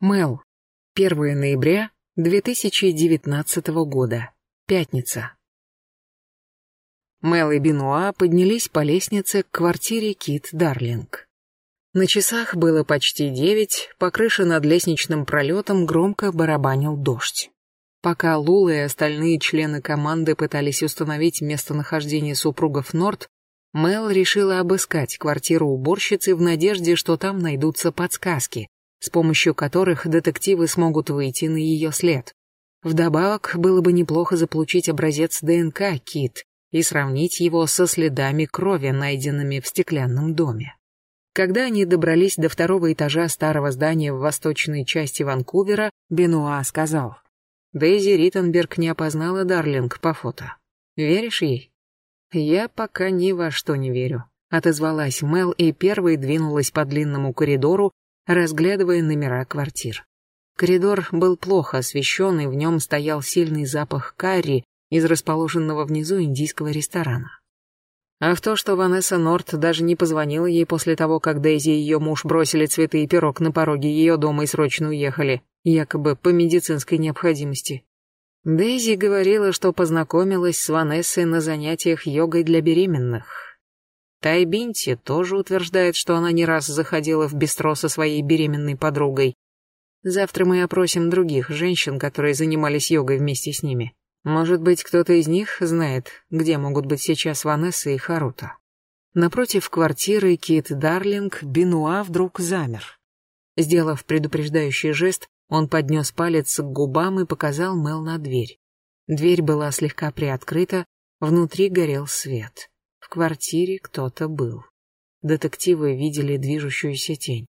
Мел. 1 ноября 2019 года. Пятница. Мел и Бенуа поднялись по лестнице к квартире Кит Дарлинг. На часах было почти девять, по крыше над лестничным пролетом громко барабанил дождь. Пока Лула и остальные члены команды пытались установить местонахождение супругов Норт, Мел решила обыскать квартиру уборщицы в надежде, что там найдутся подсказки, с помощью которых детективы смогут выйти на ее след. Вдобавок, было бы неплохо заполучить образец ДНК Кит и сравнить его со следами крови, найденными в стеклянном доме. Когда они добрались до второго этажа старого здания в восточной части Ванкувера, Бенуа сказал, «Дейзи Риттенберг не опознала Дарлинг по фото. Веришь ей?» «Я пока ни во что не верю», — отозвалась Мел и первой двинулась по длинному коридору, разглядывая номера квартир. Коридор был плохо освещен, и в нем стоял сильный запах карри из расположенного внизу индийского ресторана. А в то, что Ванесса Норт даже не позвонила ей после того, как Дейзи и ее муж бросили цветы и пирог на пороге ее дома и срочно уехали, якобы по медицинской необходимости. Дейзи говорила, что познакомилась с Ванессой на занятиях йогой для беременных. Тайбинти тоже утверждает, что она не раз заходила в бистро со своей беременной подругой. Завтра мы опросим других женщин, которые занимались йогой вместе с ними. Может быть, кто-то из них знает, где могут быть сейчас Ванесса и Харута. Напротив квартиры Кит Дарлинг Бенуа вдруг замер. Сделав предупреждающий жест, он поднес палец к губам и показал Мел на дверь. Дверь была слегка приоткрыта, внутри горел свет. В квартире кто-то был. Детективы видели движущуюся тень.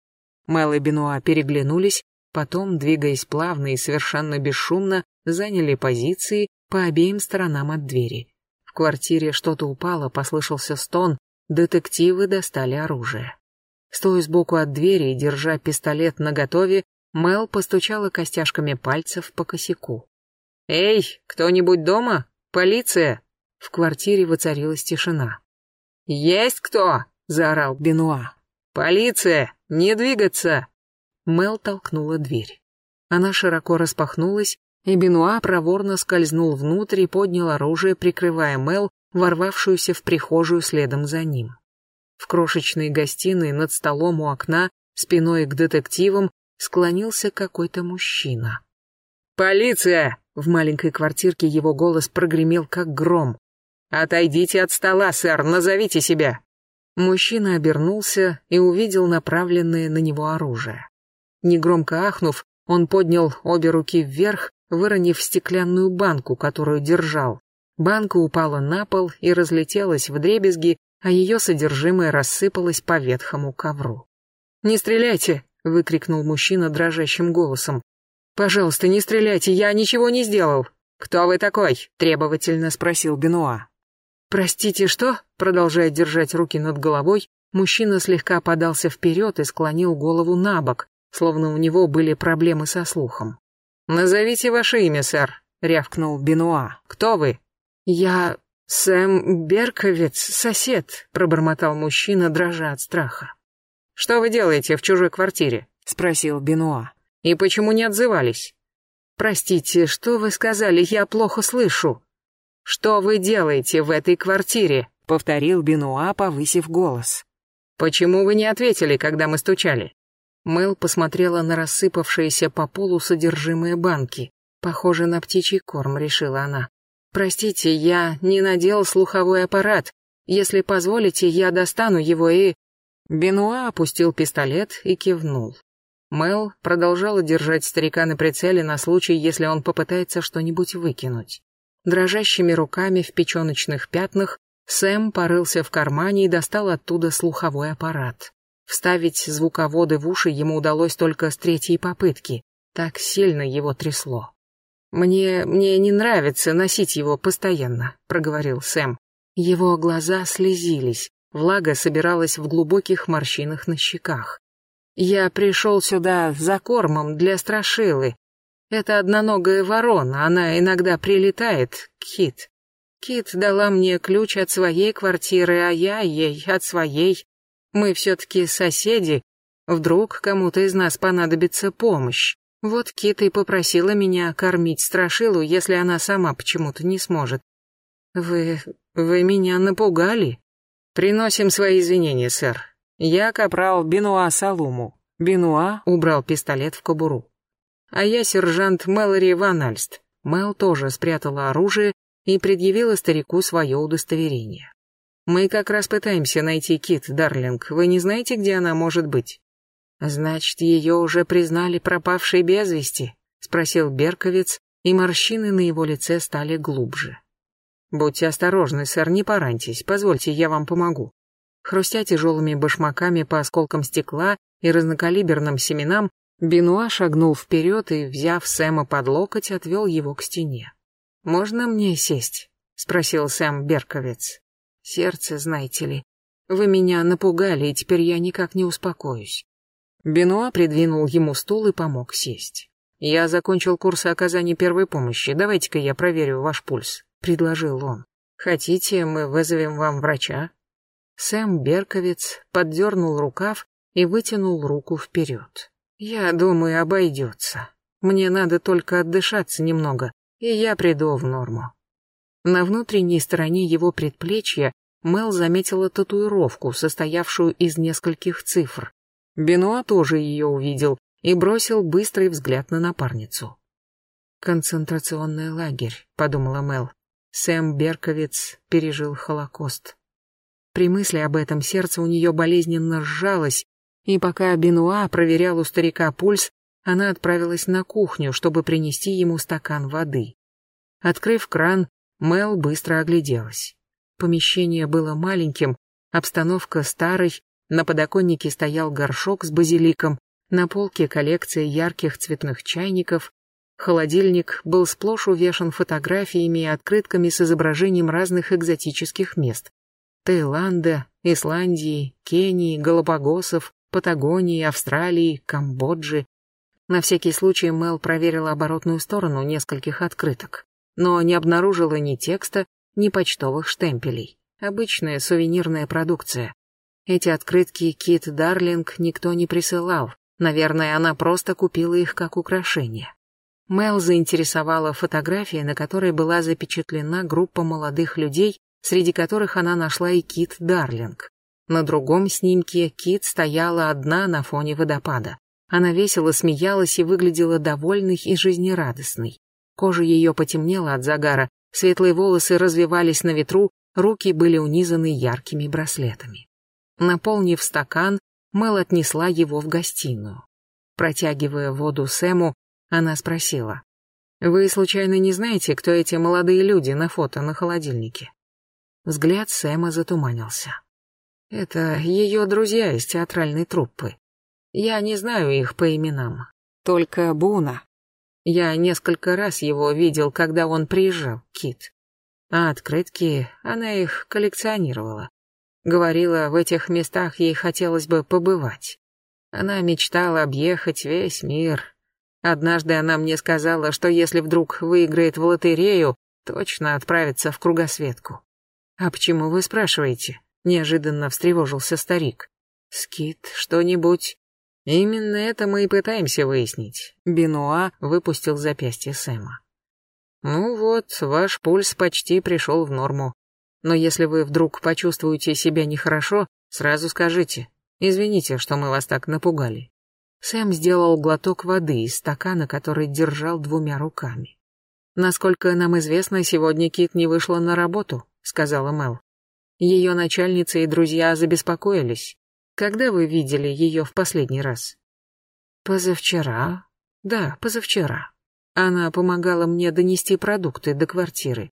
Мел и Бенуа переглянулись, потом, двигаясь плавно и совершенно бесшумно, заняли позиции по обеим сторонам от двери. В квартире что-то упало, послышался стон, детективы достали оружие. Стоя сбоку от двери и держа пистолет наготове, Мел постучала костяшками пальцев по косяку. «Эй, кто-нибудь дома? Полиция!» В квартире воцарилась тишина. «Есть кто?» — заорал Бенуа. «Полиция! Не двигаться!» Мел толкнула дверь. Она широко распахнулась, и Бенуа проворно скользнул внутрь и поднял оружие, прикрывая Мел, ворвавшуюся в прихожую следом за ним. В крошечной гостиной над столом у окна, спиной к детективам, склонился какой-то мужчина. «Полиция!» — в маленькой квартирке его голос прогремел как гром. «Отойдите от стола, сэр, назовите себя!» Мужчина обернулся и увидел направленное на него оружие. Негромко ахнув, он поднял обе руки вверх, выронив стеклянную банку, которую держал. Банка упала на пол и разлетелась в дребезги, а ее содержимое рассыпалось по ветхому ковру. «Не стреляйте!» — выкрикнул мужчина дрожащим голосом. «Пожалуйста, не стреляйте, я ничего не сделал!» «Кто вы такой?» — требовательно спросил Бенуа. «Простите, что?» Продолжая держать руки над головой, мужчина слегка подался вперед и склонил голову на бок, словно у него были проблемы со слухом. «Назовите ваше имя, сэр», — рявкнул Бенуа. «Кто вы?» «Я Сэм Берковец, сосед», — пробормотал мужчина, дрожа от страха. «Что вы делаете в чужой квартире?» — спросил Бенуа. «И почему не отзывались?» «Простите, что вы сказали? Я плохо слышу». «Что вы делаете в этой квартире?» — повторил Бенуа, повысив голос. «Почему вы не ответили, когда мы стучали?» Мэл посмотрела на рассыпавшееся по полу содержимое банки. «Похоже на птичий корм», — решила она. «Простите, я не надел слуховой аппарат. Если позволите, я достану его и...» Бенуа опустил пистолет и кивнул. Мэл продолжала держать старика на прицеле на случай, если он попытается что-нибудь выкинуть. Дрожащими руками в печеночных пятнах Сэм порылся в кармане и достал оттуда слуховой аппарат. Вставить звуководы в уши ему удалось только с третьей попытки. Так сильно его трясло. «Мне... мне не нравится носить его постоянно», — проговорил Сэм. Его глаза слезились, влага собиралась в глубоких морщинах на щеках. «Я пришел сюда за кормом для страшилы, это одноногая ворона, она иногда прилетает, Кит. Кит дала мне ключ от своей квартиры, а я ей от своей. Мы все-таки соседи. Вдруг кому-то из нас понадобится помощь. Вот Кит и попросила меня кормить страшилу, если она сама почему-то не сможет. Вы... вы меня напугали. Приносим свои извинения, сэр. Я капрал Бенуа Салуму. Бенуа убрал пистолет в кобуру. А я сержант Мэлори Ван Альст. Мэл тоже спрятала оружие и предъявила старику свое удостоверение. Мы как раз пытаемся найти Кит, Дарлинг. Вы не знаете, где она может быть? Значит, ее уже признали пропавшей без вести? Спросил Берковец, и морщины на его лице стали глубже. Будьте осторожны, сэр, не пораньтесь. Позвольте, я вам помогу. Хрустя тяжелыми башмаками по осколкам стекла и разнокалиберным семенам, Бенуа шагнул вперед и, взяв Сэма под локоть, отвел его к стене. «Можно мне сесть?» — спросил Сэм Берковец. «Сердце, знаете ли. Вы меня напугали, и теперь я никак не успокоюсь». Бенуа придвинул ему стул и помог сесть. «Я закончил курсы оказания первой помощи. Давайте-ка я проверю ваш пульс», — предложил он. «Хотите, мы вызовем вам врача?» Сэм Берковец поддернул рукав и вытянул руку вперед. Я думаю, обойдется. Мне надо только отдышаться немного, и я приду в норму. На внутренней стороне его предплечья Мел заметила татуировку, состоявшую из нескольких цифр. Бенуа тоже ее увидел и бросил быстрый взгляд на напарницу. «Концентрационный лагерь», — подумала Мел. Сэм Берковиц пережил Холокост. При мысли об этом сердце у нее болезненно сжалось, и пока Бенуа проверял у старика пульс, она отправилась на кухню, чтобы принести ему стакан воды. Открыв кран, Мел быстро огляделась. Помещение было маленьким, обстановка старой, на подоконнике стоял горшок с базиликом, на полке коллекция ярких цветных чайников, холодильник был сплошь увешан фотографиями и открытками с изображением разных экзотических мест. Таиланда, Исландии, Кении, Галапагосов, Патагонии, Австралии, Камбоджи. На всякий случай Мел проверила оборотную сторону нескольких открыток, но не обнаружила ни текста, ни почтовых штемпелей. Обычная сувенирная продукция. Эти открытки Кит Дарлинг никто не присылал. Наверное, она просто купила их как украшение. Мел заинтересовала фотография, на которой была запечатлена группа молодых людей, среди которых она нашла и Кит Дарлинг. На другом снимке Кит стояла одна на фоне водопада. Она весело смеялась и выглядела довольной и жизнерадостной. Кожа ее потемнела от загара, светлые волосы развивались на ветру, руки были унизаны яркими браслетами. Наполнив стакан, Мэл отнесла его в гостиную. Протягивая воду Сэму, она спросила. «Вы случайно не знаете, кто эти молодые люди на фото на холодильнике?» Взгляд Сэма затуманился. Это ее друзья из театральной труппы. Я не знаю их по именам. Только Буна. Я несколько раз его видел, когда он приезжал, Кит. А открытки, она их коллекционировала. Говорила, в этих местах ей хотелось бы побывать. Она мечтала объехать весь мир. Однажды она мне сказала, что если вдруг выиграет в лотерею, точно отправится в кругосветку. А почему вы спрашиваете? Неожиданно встревожился старик. Скит, что-нибудь? Именно это мы и пытаемся выяснить. Бенуа выпустил запястье Сэма. Ну вот, ваш пульс почти пришел в норму. Но если вы вдруг почувствуете себя нехорошо, сразу скажите. Извините, что мы вас так напугали. Сэм сделал глоток воды из стакана, который держал двумя руками. Насколько нам известно, сегодня Кит не вышла на работу, сказала Мел. Ее начальница и друзья забеспокоились. Когда вы видели ее в последний раз? Позавчера. Да, позавчера. Она помогала мне донести продукты до квартиры.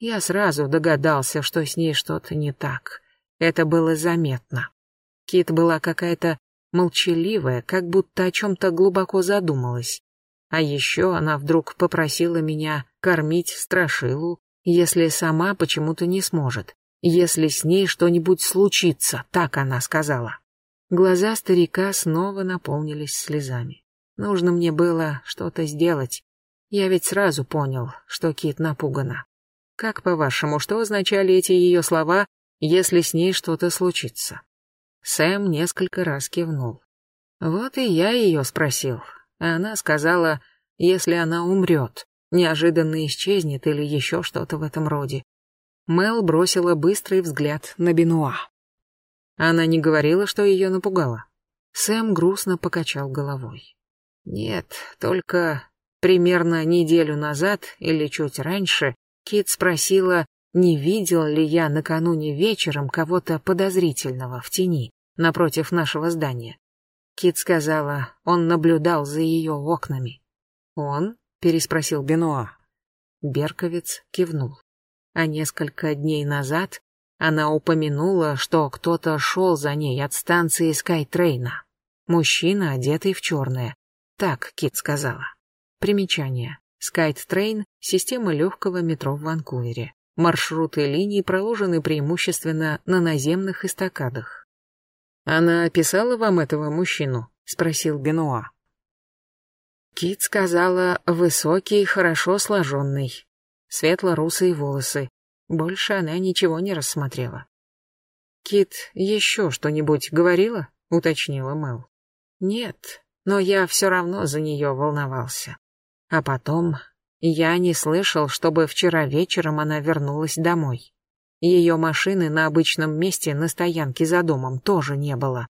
Я сразу догадался, что с ней что-то не так. Это было заметно. Кит была какая-то молчаливая, как будто о чем-то глубоко задумалась. А еще она вдруг попросила меня кормить страшилу, если сама почему-то не сможет если с ней что-нибудь случится, так она сказала. Глаза старика снова наполнились слезами. Нужно мне было что-то сделать. Я ведь сразу понял, что Кит напугана. Как по-вашему, что означали эти ее слова, если с ней что-то случится? Сэм несколько раз кивнул. Вот и я ее спросил. А она сказала, если она умрет, неожиданно исчезнет или еще что-то в этом роде. Мел бросила быстрый взгляд на Бенуа. Она не говорила, что ее напугало. Сэм грустно покачал головой. Нет, только примерно неделю назад или чуть раньше Кит спросила, не видел ли я накануне вечером кого-то подозрительного в тени напротив нашего здания. Кит сказала, он наблюдал за ее окнами. «Он?» — переспросил Бенуа. Берковец кивнул. А несколько дней назад она упомянула, что кто-то шел за ней от станции Скайтрейна. Мужчина, одетый в черное. Так Кит сказала. Примечание. Скайтрейн — система легкого метро в Ванкувере. Маршруты линий проложены преимущественно на наземных эстакадах. «Она описала вам этого мужчину?» — спросил Бенуа. Кит сказала, высокий, хорошо сложенный, светло-русые волосы. Больше она ничего не рассмотрела. «Кит еще что-нибудь говорила?» — уточнила Мэл. «Нет, но я все равно за нее волновался. А потом я не слышал, чтобы вчера вечером она вернулась домой. Ее машины на обычном месте на стоянке за домом тоже не было.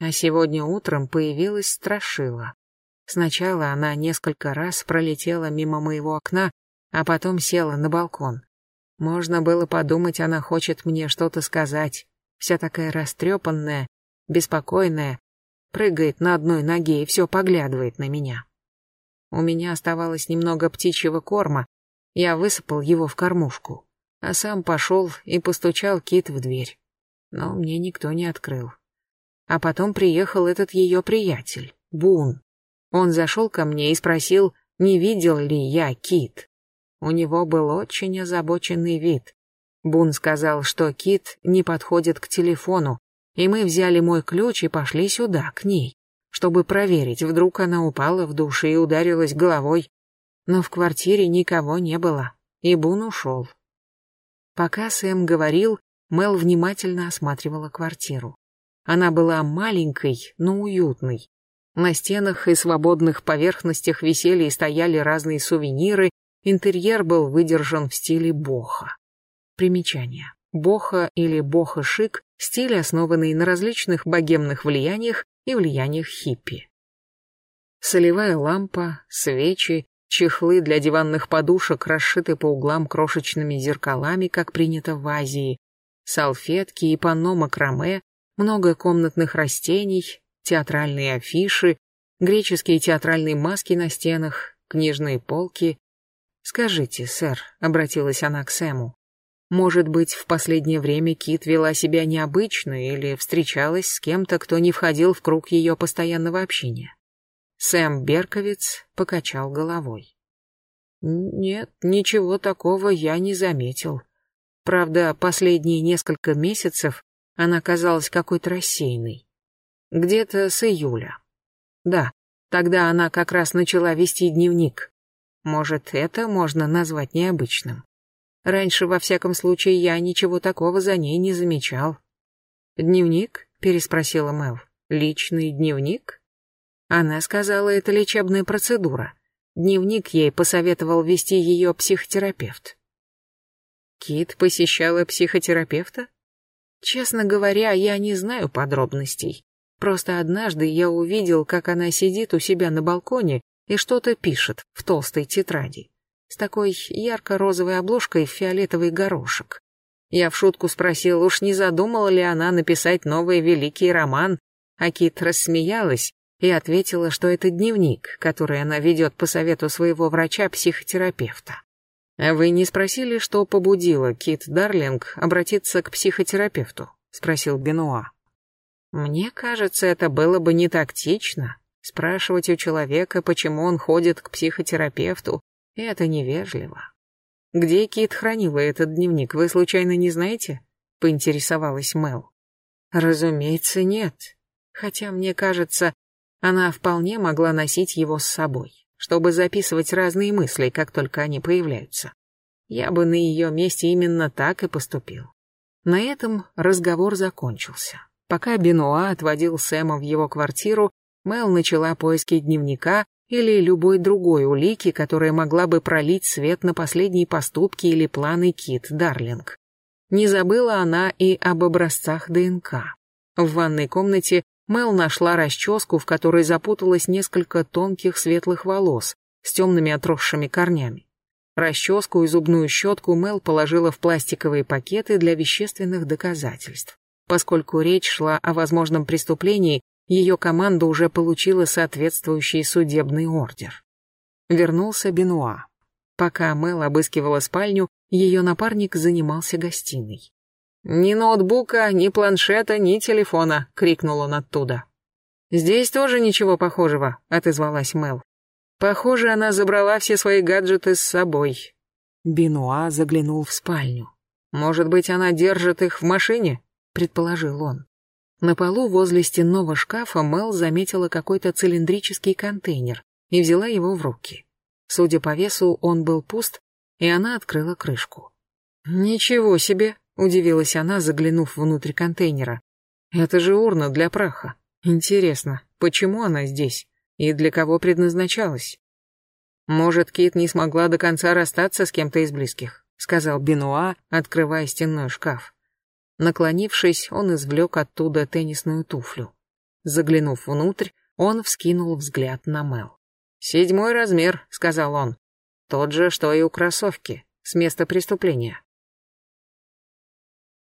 А сегодня утром появилась страшила. Сначала она несколько раз пролетела мимо моего окна, а потом села на балкон. Можно было подумать, она хочет мне что-то сказать. Вся такая растрепанная, беспокойная, прыгает на одной ноге и все поглядывает на меня. У меня оставалось немного птичьего корма, я высыпал его в кормушку, а сам пошел и постучал кит в дверь. Но мне никто не открыл. А потом приехал этот ее приятель, Бун. Он зашел ко мне и спросил, не видел ли я Кит. У него был очень озабоченный вид. Бун сказал, что Кит не подходит к телефону, и мы взяли мой ключ и пошли сюда, к ней, чтобы проверить, вдруг она упала в душ и ударилась головой. Но в квартире никого не было, и Бун ушел. Пока Сэм говорил, Мел внимательно осматривала квартиру. Она была маленькой, но уютной. На стенах и свободных поверхностях висели и стояли разные сувениры, интерьер был выдержан в стиле боха. Примечание. Боха или боха-шик – стиль, основанный на различных богемных влияниях и влияниях хиппи. Солевая лампа, свечи, чехлы для диванных подушек расшиты по углам крошечными зеркалами, как принято в Азии, салфетки и панно макраме, много комнатных растений, театральные афиши, греческие театральные маски на стенах, книжные полки. «Скажите, сэр», — обратилась она к Сэму, «может быть, в последнее время Кит вела себя необычно или встречалась с кем-то, кто не входил в круг ее постоянного общения?» Сэм Берковиц покачал головой. «Нет, ничего такого я не заметил. Правда, последние несколько месяцев она казалась какой-то рассеянной. Где-то с июля. Да, тогда она как раз начала вести дневник. Может, это можно назвать необычным. Раньше, во всяком случае, я ничего такого за ней не замечал. «Дневник?» — переспросила Мэл. «Личный дневник?» Она сказала, это лечебная процедура. Дневник ей посоветовал вести ее психотерапевт. Кит посещала психотерапевта? Честно говоря, я не знаю подробностей. Просто однажды я увидел, как она сидит у себя на балконе и что-то пишет в толстой тетради с такой ярко-розовой обложкой в фиолетовый горошек. Я в шутку спросил, уж не задумала ли она написать новый великий роман, а Кит рассмеялась и ответила, что это дневник, который она ведет по совету своего врача-психотерапевта. «А вы не спросили, что побудило Кит Дарлинг обратиться к психотерапевту?» — спросил Бенуа. Мне кажется, это было бы не тактично. Спрашивать у человека, почему он ходит к психотерапевту, это невежливо. Где Кит хранила этот дневник, вы случайно не знаете? Поинтересовалась Мел. Разумеется, нет. Хотя, мне кажется, она вполне могла носить его с собой, чтобы записывать разные мысли, как только они появляются. Я бы на ее месте именно так и поступил. На этом разговор закончился. Пока Бенуа отводил Сэма в его квартиру, Мел начала поиски дневника или любой другой улики, которая могла бы пролить свет на последние поступки или планы Кит Дарлинг. Не забыла она и об образцах ДНК. В ванной комнате Мел нашла расческу, в которой запуталось несколько тонких светлых волос с темными отросшими корнями. Расческу и зубную щетку Мел положила в пластиковые пакеты для вещественных доказательств. Поскольку речь шла о возможном преступлении, ее команда уже получила соответствующий судебный ордер. Вернулся Бенуа. Пока Мел обыскивала спальню, ее напарник занимался гостиной. «Ни ноутбука, ни планшета, ни телефона!» — крикнул он оттуда. «Здесь тоже ничего похожего», — отозвалась Мел. «Похоже, она забрала все свои гаджеты с собой». Бенуа заглянул в спальню. «Может быть, она держит их в машине?» — предположил он. На полу возле стенного шкафа Мел заметила какой-то цилиндрический контейнер и взяла его в руки. Судя по весу, он был пуст, и она открыла крышку. «Ничего себе!» Удивилась она, заглянув внутрь контейнера. Это же урна для праха. Интересно, почему она здесь? И для кого предназначалась? Может, Кит не смогла до конца расстаться с кем-то из близких, сказал Бенуа, открывая стенной шкаф. Наклонившись, он извлек оттуда теннисную туфлю. Заглянув внутрь, он вскинул взгляд на Мел. «Седьмой размер», — сказал он. «Тот же, что и у кроссовки, с места преступления.